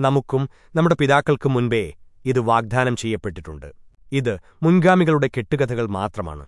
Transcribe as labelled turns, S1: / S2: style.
S1: നമുക്കും നമ്മുടെ പിതാക്കൾക്കും മുൻപേ ഇത് വാഗ്ദാനം ചെയ്യപ്പെട്ടിട്ടുണ്ട്. ഇത് മുൻഗാമികളുടെ കെട്ടുകഥകൾ മാത്രമാണ്.